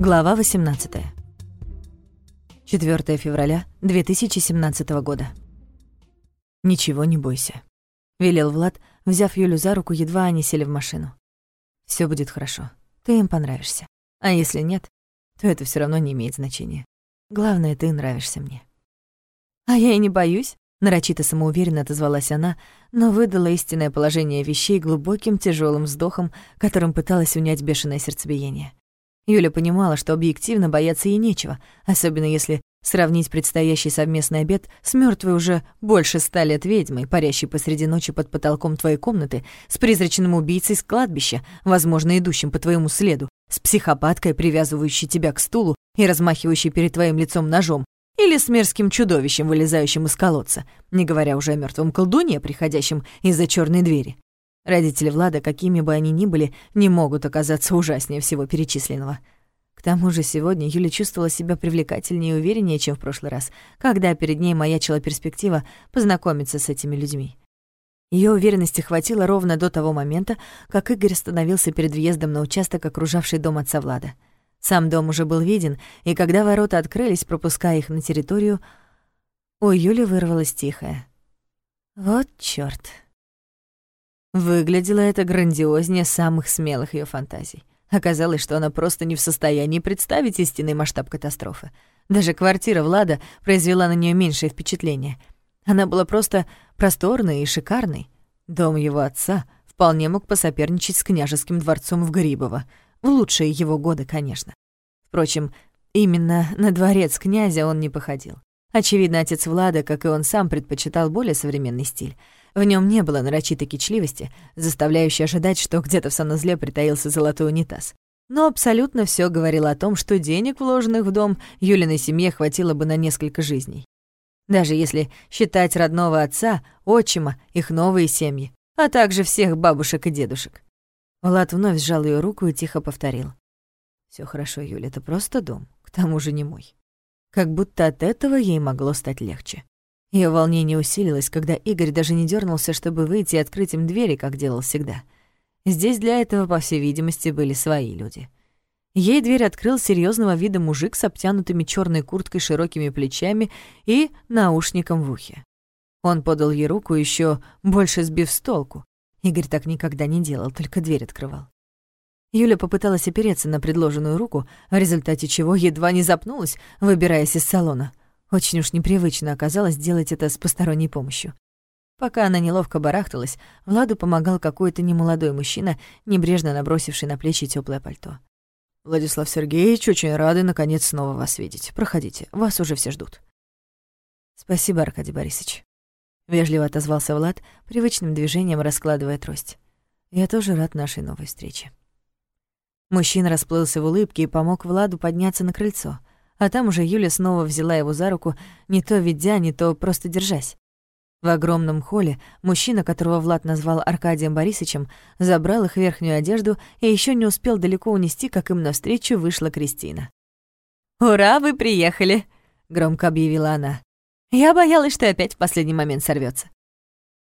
Глава 18. 4 февраля 2017 года. «Ничего не бойся», — велел Влад, взяв Юлю за руку, едва они сели в машину. Все будет хорошо. Ты им понравишься. А если нет, то это все равно не имеет значения. Главное, ты нравишься мне». «А я и не боюсь», — нарочито самоуверенно отозвалась она, но выдала истинное положение вещей глубоким тяжелым вздохом, которым пыталась унять бешеное сердцебиение. Юля понимала, что объективно бояться ей нечего, особенно если сравнить предстоящий совместный обед с мертвой уже больше ста лет ведьмой, парящей посреди ночи под потолком твоей комнаты, с призрачным убийцей с кладбища, возможно, идущим по твоему следу, с психопаткой, привязывающей тебя к стулу и размахивающей перед твоим лицом ножом, или с мерзким чудовищем, вылезающим из колодца, не говоря уже о мертвом колдуне, приходящем из-за черной двери. Родители Влада, какими бы они ни были, не могут оказаться ужаснее всего перечисленного. К тому же сегодня Юля чувствовала себя привлекательнее и увереннее, чем в прошлый раз, когда перед ней маячила перспектива познакомиться с этими людьми. Ее уверенности хватило ровно до того момента, как Игорь остановился перед въездом на участок, окружавший дом отца Влада. Сам дом уже был виден, и когда ворота открылись, пропуская их на территорию, у Юли вырвалось тихое. «Вот чёрт!» Выглядело это грандиознее самых смелых ее фантазий. Оказалось, что она просто не в состоянии представить истинный масштаб катастрофы. Даже квартира Влада произвела на нее меньшее впечатление. Она была просто просторной и шикарной. Дом его отца вполне мог посоперничать с княжеским дворцом в Грибово. В лучшие его годы, конечно. Впрочем, именно на дворец князя он не походил. Очевидно, отец Влада, как и он сам, предпочитал более современный стиль — в нем не было нарочитой кичливости, заставляющей ожидать, что где-то в санузле притаился золотой унитаз. Но абсолютно все говорило о том, что денег, вложенных в дом, Юлиной семье хватило бы на несколько жизней. Даже если считать родного отца, отчима, их новые семьи, а также всех бабушек и дедушек. Влад вновь сжал ее руку и тихо повторил. Все хорошо, Юля, это просто дом, к тому же не мой». Как будто от этого ей могло стать легче. Ее волнение усилилось, когда Игорь даже не дернулся, чтобы выйти и открыть им двери, как делал всегда. Здесь для этого, по всей видимости, были свои люди. Ей дверь открыл серьезного вида мужик с обтянутыми черной курткой, широкими плечами и наушником в ухе. Он подал ей руку, еще больше сбив с толку. Игорь так никогда не делал, только дверь открывал. Юля попыталась опереться на предложенную руку, в результате чего едва не запнулась, выбираясь из салона. Очень уж непривычно оказалось делать это с посторонней помощью. Пока она неловко барахталась, Владу помогал какой-то немолодой мужчина, небрежно набросивший на плечи теплое пальто. «Владислав Сергеевич, очень рады, наконец, снова вас видеть. Проходите, вас уже все ждут». «Спасибо, Аркадий Борисович», — вежливо отозвался Влад, привычным движением раскладывая трость. «Я тоже рад нашей новой встрече». Мужчина расплылся в улыбке и помог Владу подняться на крыльцо — а там уже Юля снова взяла его за руку, не то ведя, не то просто держась. В огромном холле мужчина, которого Влад назвал Аркадием Борисовичем, забрал их верхнюю одежду и еще не успел далеко унести, как им навстречу вышла Кристина. «Ура, вы приехали!» — громко объявила она. «Я боялась, что опять в последний момент сорвется.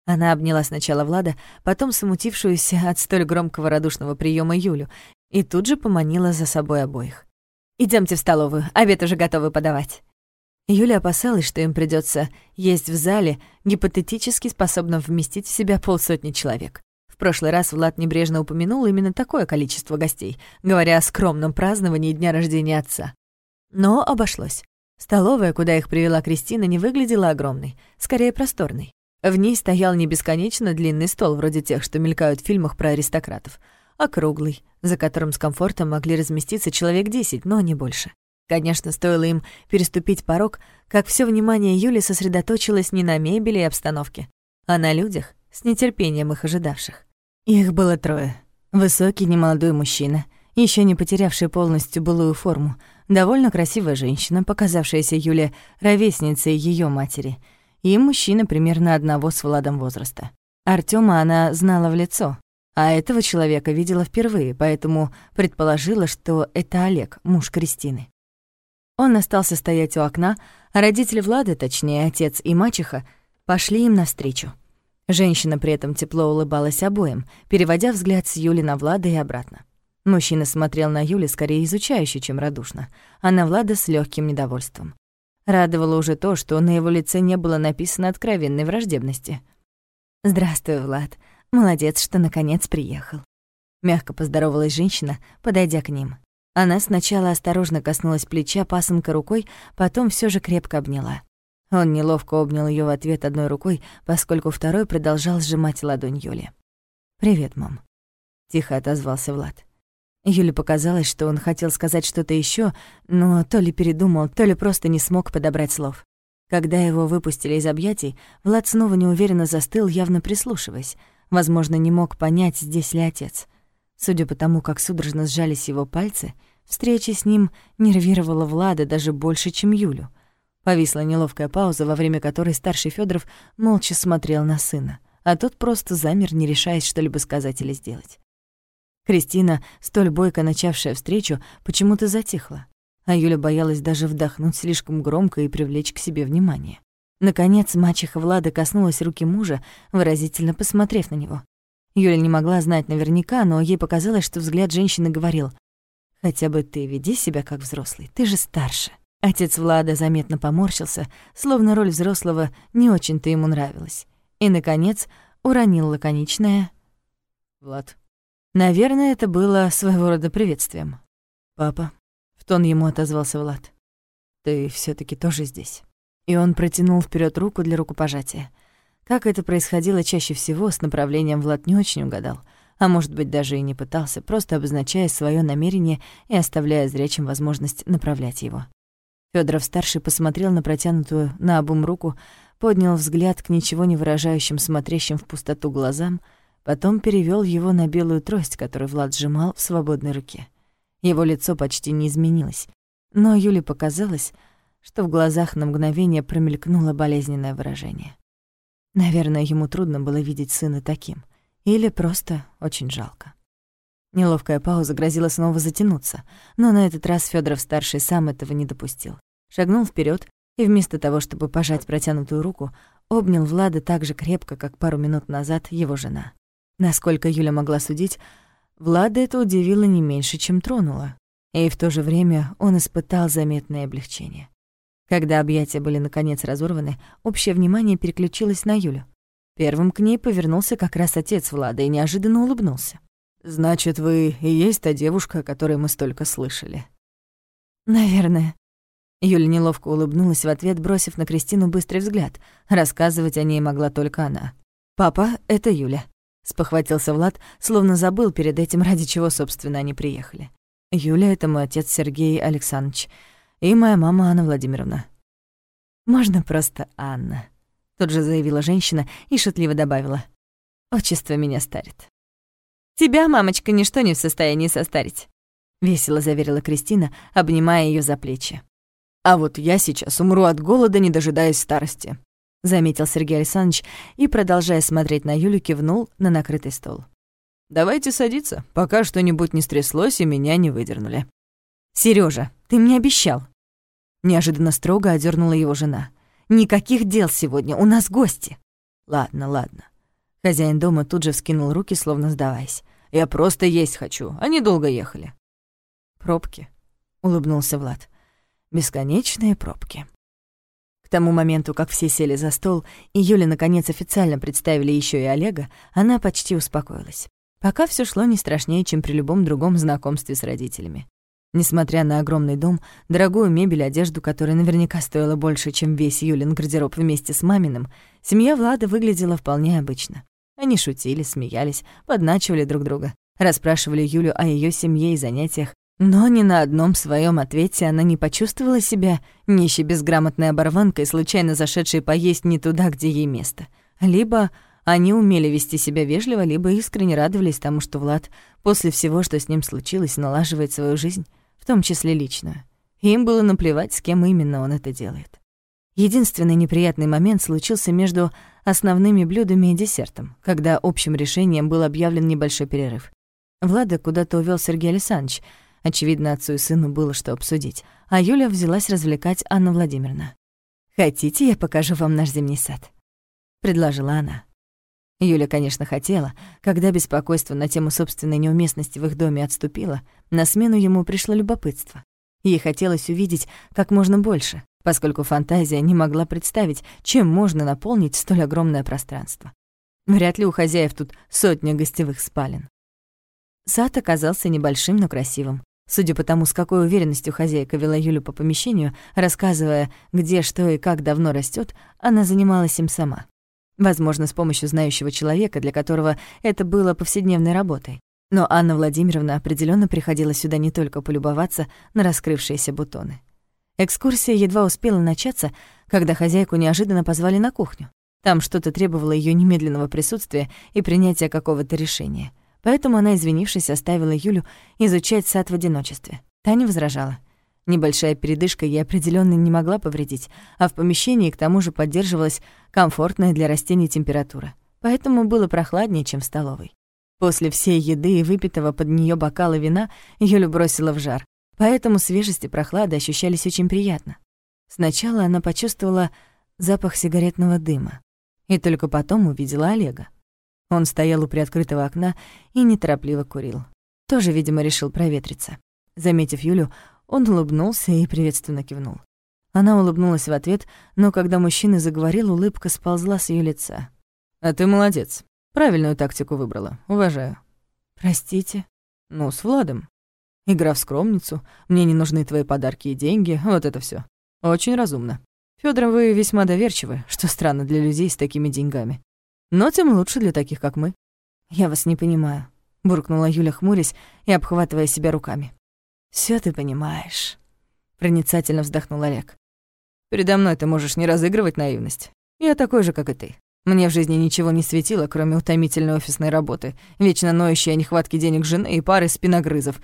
Она обняла сначала Влада, потом смутившуюся от столь громкого радушного приема Юлю и тут же поманила за собой обоих. Идемте в столовую, обед уже готовы подавать». Юля опасалась, что им придется есть в зале, гипотетически способном вместить в себя полсотни человек. В прошлый раз Влад небрежно упомянул именно такое количество гостей, говоря о скромном праздновании дня рождения отца. Но обошлось. Столовая, куда их привела Кристина, не выглядела огромной, скорее просторной. В ней стоял не бесконечно длинный стол, вроде тех, что мелькают в фильмах про аристократов, округлый, за которым с комфортом могли разместиться человек десять, но не больше. Конечно, стоило им переступить порог, как все внимание Юли сосредоточилось не на мебели и обстановке, а на людях, с нетерпением их ожидавших. Их было трое. Высокий немолодой мужчина, еще не потерявший полностью былую форму, довольно красивая женщина, показавшаяся Юле ровесницей ее матери, и мужчина примерно одного с Владом возраста. Артема она знала в лицо, а этого человека видела впервые, поэтому предположила, что это Олег, муж Кристины. Он остался стоять у окна, а родители Влады, точнее, отец и мачеха, пошли им навстречу. Женщина при этом тепло улыбалась обоим, переводя взгляд с Юли на Влада и обратно. Мужчина смотрел на Юли скорее изучающе, чем радушно, а на Влада с легким недовольством. Радовало уже то, что на его лице не было написано откровенной враждебности. «Здравствуй, Влад. Молодец, что наконец приехал». Мягко поздоровалась женщина, подойдя к ним. Она сначала осторожно коснулась плеча пасынка рукой, потом все же крепко обняла. Он неловко обнял ее в ответ одной рукой, поскольку второй продолжал сжимать ладонь Юли. «Привет, мам», — тихо отозвался Влад. Юле показалось, что он хотел сказать что-то еще, но то ли передумал, то ли просто не смог подобрать слов. Когда его выпустили из объятий, Влад снова неуверенно застыл, явно прислушиваясь. Возможно, не мог понять, здесь ли отец. Судя по тому, как судорожно сжались его пальцы, встреча с ним нервировала Влада даже больше, чем Юлю. Повисла неловкая пауза, во время которой старший Федоров молча смотрел на сына, а тот просто замер, не решаясь что-либо сказать или сделать. Кристина, столь бойко начавшая встречу, почему-то затихла, а Юля боялась даже вдохнуть слишком громко и привлечь к себе внимание. Наконец, мачеха Влада коснулась руки мужа, выразительно посмотрев на него. Юля не могла знать наверняка, но ей показалось, что взгляд женщины говорил «Хотя бы ты веди себя как взрослый, ты же старше». Отец Влада заметно поморщился, словно роль взрослого не очень-то ему нравилась. И, наконец, уронил лаконичное «Влад». Наверное, это было своего рода приветствием. «Папа», — в тон ему отозвался Влад, — «ты все таки тоже здесь». И он протянул вперед руку для рукопожатия. Как это происходило чаще всего, с направлением Влад не очень угадал, а может быть, даже и не пытался, просто обозначая свое намерение и оставляя зрячим возможность направлять его. Фёдоров-старший посмотрел на протянутую на обум руку, поднял взгляд к ничего не выражающим, смотрящим в пустоту глазам, потом перевёл его на белую трость, которую Влад сжимал в свободной руке. Его лицо почти не изменилось, но Юле показалось, что в глазах на мгновение промелькнуло болезненное выражение. Наверное, ему трудно было видеть сына таким. Или просто очень жалко. Неловкая пауза грозила снова затянуться, но на этот раз Фёдоров-старший сам этого не допустил. Шагнул вперед и вместо того, чтобы пожать протянутую руку, обнял Влада так же крепко, как пару минут назад его жена. Насколько Юля могла судить, Влада это удивило не меньше, чем тронуло. И в то же время он испытал заметное облегчение. Когда объятия были наконец разорваны, общее внимание переключилось на Юлю. Первым к ней повернулся как раз отец Влада и неожиданно улыбнулся. «Значит, вы и есть та девушка, о которой мы столько слышали?» «Наверное». Юля неловко улыбнулась в ответ, бросив на Кристину быстрый взгляд. Рассказывать о ней могла только она. «Папа, это Юля», — спохватился Влад, словно забыл перед этим, ради чего, собственно, они приехали. «Юля — это мой отец Сергей Александрович и моя мама Анна Владимировна». «Можно просто Анна», — тут же заявила женщина и шутливо добавила. «Отчество меня старит». «Тебя, мамочка, ничто не в состоянии состарить», — весело заверила Кристина, обнимая ее за плечи. «А вот я сейчас умру от голода, не дожидаясь старости», — заметил Сергей Александрович и, продолжая смотреть на Юлю, кивнул на накрытый стол. «Давайте садиться, пока что-нибудь не стряслось и меня не выдернули». Сережа, ты мне обещал», Неожиданно строго одернула его жена. «Никаких дел сегодня, у нас гости». «Ладно, ладно». Хозяин дома тут же вскинул руки, словно сдаваясь. «Я просто есть хочу, они долго ехали». «Пробки», — улыбнулся Влад. «Бесконечные пробки». К тому моменту, как все сели за стол, и Юля наконец официально представили еще и Олега, она почти успокоилась. Пока все шло не страшнее, чем при любом другом знакомстве с родителями. Несмотря на огромный дом, дорогую мебель, одежду, которая наверняка стоила больше, чем весь Юлин гардероб вместе с маминым, семья Влада выглядела вполне обычно. Они шутили, смеялись, подначивали друг друга, расспрашивали Юлю о ее семье и занятиях, но ни на одном своем ответе она не почувствовала себя нищей безграмотной оборванкой, случайно зашедшей поесть не туда, где ей место. Либо они умели вести себя вежливо, либо искренне радовались тому, что Влад после всего, что с ним случилось, налаживает свою жизнь в том числе личную. Им было наплевать, с кем именно он это делает. Единственный неприятный момент случился между основными блюдами и десертом, когда общим решением был объявлен небольшой перерыв. Влада куда-то увел Сергей Александрович, очевидно, отцу и сыну было что обсудить, а Юля взялась развлекать Анна Владимировна. «Хотите, я покажу вам наш зимний сад?» — предложила она. Юля, конечно, хотела. Когда беспокойство на тему собственной неуместности в их доме отступило, на смену ему пришло любопытство. Ей хотелось увидеть как можно больше, поскольку фантазия не могла представить, чем можно наполнить столь огромное пространство. Вряд ли у хозяев тут сотня гостевых спален. Сад оказался небольшим, но красивым. Судя по тому, с какой уверенностью хозяйка вела Юлю по помещению, рассказывая, где, что и как давно растет, она занималась им сама. Возможно, с помощью знающего человека, для которого это было повседневной работой. Но Анна Владимировна определенно приходила сюда не только полюбоваться на раскрывшиеся бутоны. Экскурсия едва успела начаться, когда хозяйку неожиданно позвали на кухню. Там что-то требовало ее немедленного присутствия и принятия какого-то решения — Поэтому она, извинившись, оставила Юлю изучать сад в одиночестве. Таня возражала. Небольшая передышка ей определенно не могла повредить, а в помещении к тому же поддерживалась комфортная для растений температура. Поэтому было прохладнее, чем в столовой. После всей еды и выпитого под нее бокала вина Юлю бросила в жар, поэтому свежесть и прохлада ощущались очень приятно. Сначала она почувствовала запах сигаретного дыма, и только потом увидела Олега. Он стоял у приоткрытого окна и неторопливо курил. Тоже, видимо, решил проветриться. Заметив Юлю, он улыбнулся и приветственно кивнул. Она улыбнулась в ответ, но когда мужчина заговорил, улыбка сползла с ее лица. «А ты молодец. Правильную тактику выбрала. Уважаю». «Простите?» «Ну, с Владом. Игра в скромницу. Мне не нужны твои подарки и деньги. Вот это все. Очень разумно. Фёдор, вы весьма доверчивы, что странно для людей с такими деньгами. Но тем лучше для таких, как мы. Я вас не понимаю, буркнула Юля, хмурясь и обхватывая себя руками. Все ты понимаешь, проницательно вздохнул Олег. Передо мной ты можешь не разыгрывать наивность. Я такой же, как и ты. Мне в жизни ничего не светило, кроме утомительной офисной работы, вечно ноющей о нехватке денег жены и пары спиногрызов,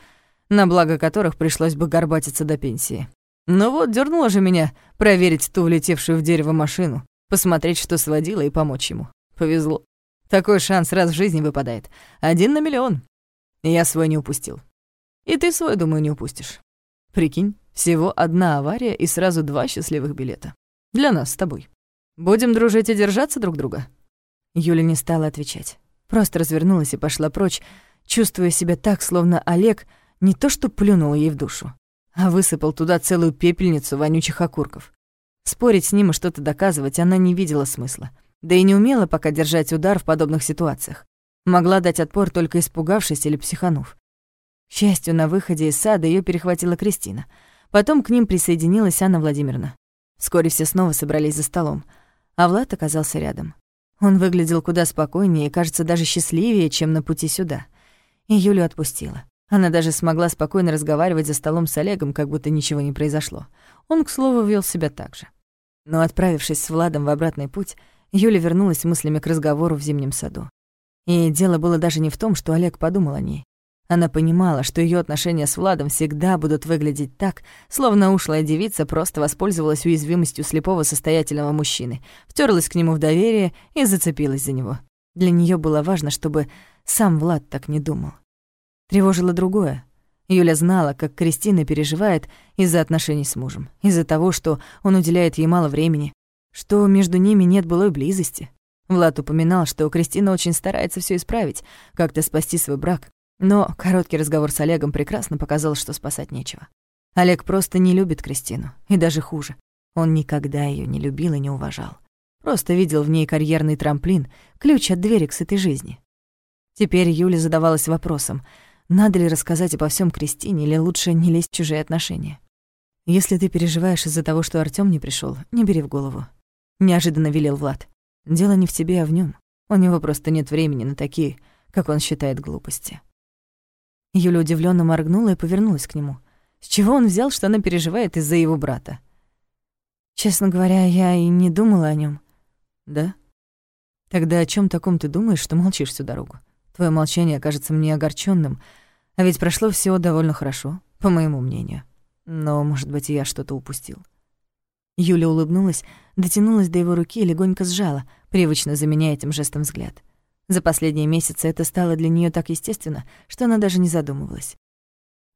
на благо которых пришлось бы горбатиться до пенсии. Но вот дернуло же меня проверить ту влетевшую в дерево машину, посмотреть, что сводило, и помочь ему. Повезло. Такой шанс раз в жизни выпадает. Один на миллион. Я свой не упустил. И ты свой, думаю, не упустишь. Прикинь, всего одна авария и сразу два счастливых билета. Для нас с тобой. Будем дружить и держаться друг друга?» Юля не стала отвечать. Просто развернулась и пошла прочь, чувствуя себя так, словно Олег не то что плюнул ей в душу, а высыпал туда целую пепельницу вонючих окурков. Спорить с ним и что-то доказывать она не видела смысла да и не умела пока держать удар в подобных ситуациях. Могла дать отпор, только испугавшись или психанув. Счастью, на выходе из сада ее перехватила Кристина. Потом к ним присоединилась Анна Владимировна. Вскоре все снова собрались за столом, а Влад оказался рядом. Он выглядел куда спокойнее и, кажется, даже счастливее, чем на пути сюда. И Юлю отпустила. Она даже смогла спокойно разговаривать за столом с Олегом, как будто ничего не произошло. Он, к слову, вел себя так же. Но, отправившись с Владом в обратный путь, Юля вернулась мыслями к разговору в зимнем саду. И дело было даже не в том, что Олег подумал о ней. Она понимала, что ее отношения с Владом всегда будут выглядеть так, словно ушлая девица просто воспользовалась уязвимостью слепого состоятельного мужчины, втерлась к нему в доверие и зацепилась за него. Для нее было важно, чтобы сам Влад так не думал. Тревожило другое. Юля знала, как Кристина переживает из-за отношений с мужем, из-за того, что он уделяет ей мало времени, что между ними нет былой близости. Влад упоминал, что Кристина очень старается все исправить, как-то спасти свой брак. Но короткий разговор с Олегом прекрасно показал, что спасать нечего. Олег просто не любит Кристину, и даже хуже. Он никогда ее не любил и не уважал. Просто видел в ней карьерный трамплин, ключ от двери к сытой жизни. Теперь Юля задавалась вопросом, надо ли рассказать обо всем Кристине или лучше не лезть в чужие отношения. Если ты переживаешь из-за того, что Артём не пришел, не бери в голову неожиданно велел Влад. Дело не в тебе, а в нем. У него просто нет времени на такие, как он считает, глупости. Юля удивленно моргнула и повернулась к нему. С чего он взял, что она переживает из-за его брата? Честно говоря, я и не думала о нем. Да? Тогда о чем таком ты думаешь, что молчишь всю дорогу? Твое молчание кажется мне огорченным, а ведь прошло все довольно хорошо, по моему мнению. Но, может быть, я что-то упустил. Юля улыбнулась, дотянулась до его руки и легонько сжала, привычно заменяя этим жестом взгляд. За последние месяцы это стало для нее так естественно, что она даже не задумывалась.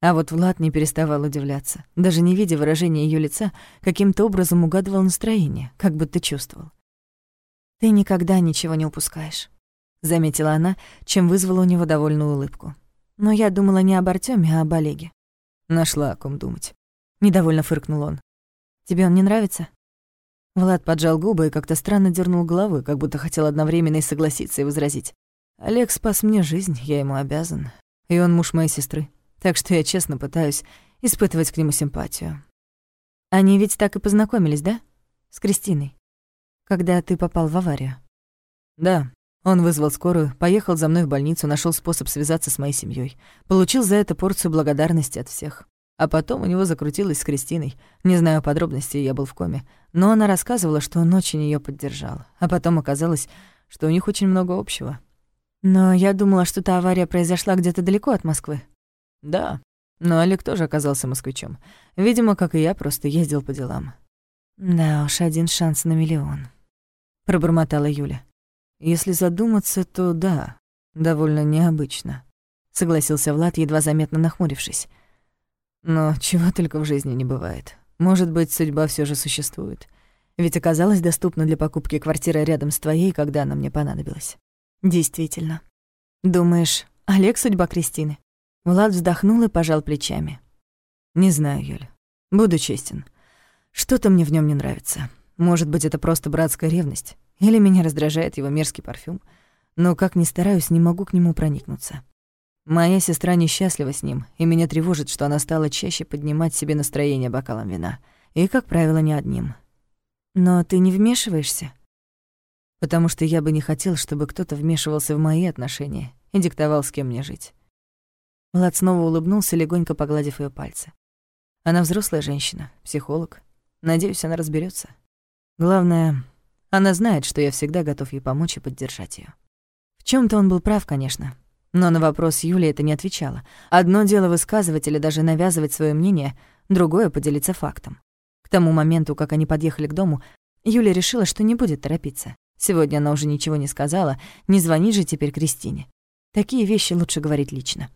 А вот Влад не переставал удивляться. Даже не видя выражения ее лица, каким-то образом угадывал настроение, как будто чувствовал. «Ты никогда ничего не упускаешь». заметила она, чем вызвала у него довольную улыбку. Но я думала не об Артёме, а об Олеге. Нашла о ком думать. Недовольно фыркнул он. Тебе он не нравится? Влад поджал губы и как-то странно дернул головой, как будто хотел одновременно и согласиться, и возразить. Олег спас мне жизнь, я ему обязан. И он муж моей сестры. Так что я честно пытаюсь испытывать к нему симпатию. Они ведь так и познакомились, да? С Кристиной. Когда ты попал в аварию. Да, он вызвал скорую, поехал за мной в больницу, нашел способ связаться с моей семьей, Получил за это порцию благодарности от всех. А потом у него закрутилось с Кристиной. Не знаю подробностей, я был в коме. Но она рассказывала, что он очень ее поддержал. А потом оказалось, что у них очень много общего. Но я думала, что та авария произошла где-то далеко от Москвы. Да, но Олег тоже оказался москвичом. Видимо, как и я, просто ездил по делам. Да уж, один шанс на миллион. Пробормотала Юля. Если задуматься, то да, довольно необычно, согласился Влад, едва заметно нахмурившись. Но чего только в жизни не бывает. Может быть, судьба все же существует. Ведь оказалась доступна для покупки квартира рядом с твоей, когда она мне понадобилась. Действительно. Думаешь, Олег судьба Кристины? Влад вздохнул и пожал плечами. Не знаю, Юля. Буду честен. Что-то мне в нем не нравится. Может быть, это просто братская ревность. Или меня раздражает его мерзкий парфюм, но как ни стараюсь, не могу к нему проникнуться. Моя сестра несчастлива с ним, и меня тревожит, что она стала чаще поднимать себе настроение бокалом вина. И, как правило, не одним. Но ты не вмешиваешься? Потому что я бы не хотел, чтобы кто-то вмешивался в мои отношения и диктовал, с кем мне жить. Влад снова улыбнулся, легонько погладив ее пальцы. Она взрослая женщина, психолог. Надеюсь, она разберется. Главное, она знает, что я всегда готов ей помочь и поддержать ее. В чем то он был прав, конечно. Но на вопрос Юли это не отвечала. Одно дело высказывать или даже навязывать свое мнение, другое — поделиться фактом. К тому моменту, как они подъехали к дому, Юля решила, что не будет торопиться. Сегодня она уже ничего не сказала, не звонит же теперь Кристине. Такие вещи лучше говорить лично.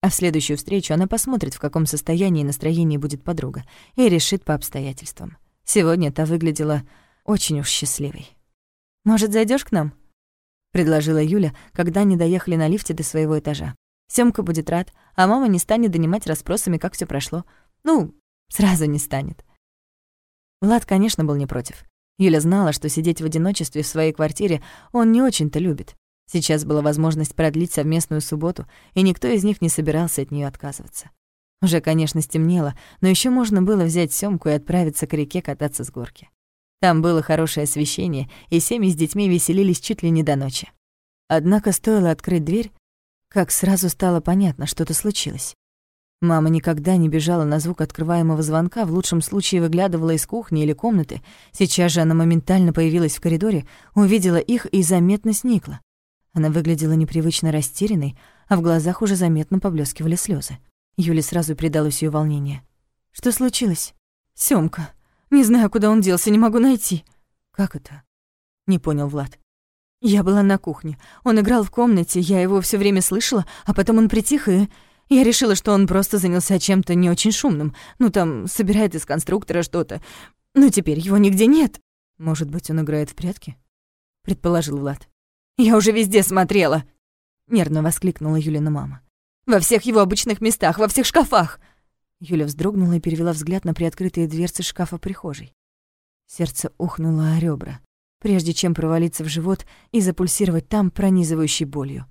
А в следующую встречу она посмотрит, в каком состоянии и настроении будет подруга, и решит по обстоятельствам. Сегодня та выглядела очень уж счастливой. «Может, зайдешь к нам?» — предложила Юля, когда они доехали на лифте до своего этажа. Сёмка будет рад, а мама не станет донимать расспросами, как все прошло. Ну, сразу не станет. Влад, конечно, был не против. Юля знала, что сидеть в одиночестве в своей квартире он не очень-то любит. Сейчас была возможность продлить совместную субботу, и никто из них не собирался от нее отказываться. Уже, конечно, стемнело, но еще можно было взять Сёмку и отправиться к реке кататься с горки. Там было хорошее освещение, и семьи с детьми веселились чуть ли не до ночи. Однако стоило открыть дверь, как сразу стало понятно, что-то случилось. Мама никогда не бежала на звук открываемого звонка, в лучшем случае выглядывала из кухни или комнаты. Сейчас же она моментально появилась в коридоре, увидела их и заметно сникла. Она выглядела непривычно растерянной, а в глазах уже заметно поблескивали слезы. Юле сразу придалось ее волнение. «Что случилось?» «Сёмка», не знаю, куда он делся, не могу найти». «Как это?» — не понял Влад. «Я была на кухне. Он играл в комнате, я его все время слышала, а потом он притих, и я решила, что он просто занялся чем-то не очень шумным. Ну, там, собирает из конструктора что-то. Но теперь его нигде нет». «Может быть, он играет в прятки?» — предположил Влад. «Я уже везде смотрела!» — нервно воскликнула Юлина мама. «Во всех его обычных местах, во всех шкафах!» Юля вздрогнула и перевела взгляд на приоткрытые дверцы шкафа прихожей. Сердце ухнуло о ребра, прежде чем провалиться в живот и запульсировать там пронизывающей болью.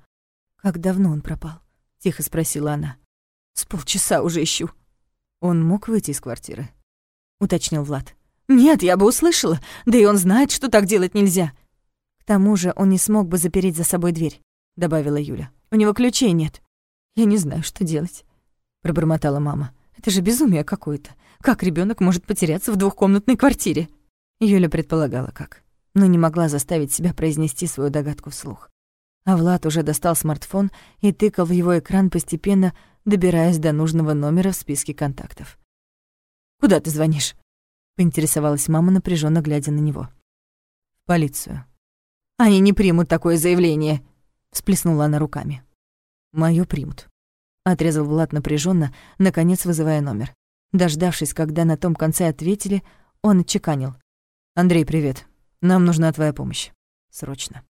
«Как давно он пропал?» — тихо спросила она. «С полчаса уже ищу». «Он мог выйти из квартиры?» — уточнил Влад. «Нет, я бы услышала. Да и он знает, что так делать нельзя». «К тому же он не смог бы запереть за собой дверь», — добавила Юля. «У него ключей нет». «Я не знаю, что делать», — пробормотала мама. Это же безумие какое-то. Как ребенок может потеряться в двухкомнатной квартире? Юля предполагала, как, но не могла заставить себя произнести свою догадку вслух. А Влад уже достал смартфон и тыкал в его экран, постепенно добираясь до нужного номера в списке контактов. «Куда ты звонишь?» — поинтересовалась мама, напряженно глядя на него. «В полицию». «Они не примут такое заявление», — всплеснула она руками. «Моё примут», Отрезал Влад напряженно, наконец вызывая номер. Дождавшись, когда на том конце ответили, он отчеканил. «Андрей, привет. Нам нужна твоя помощь. Срочно».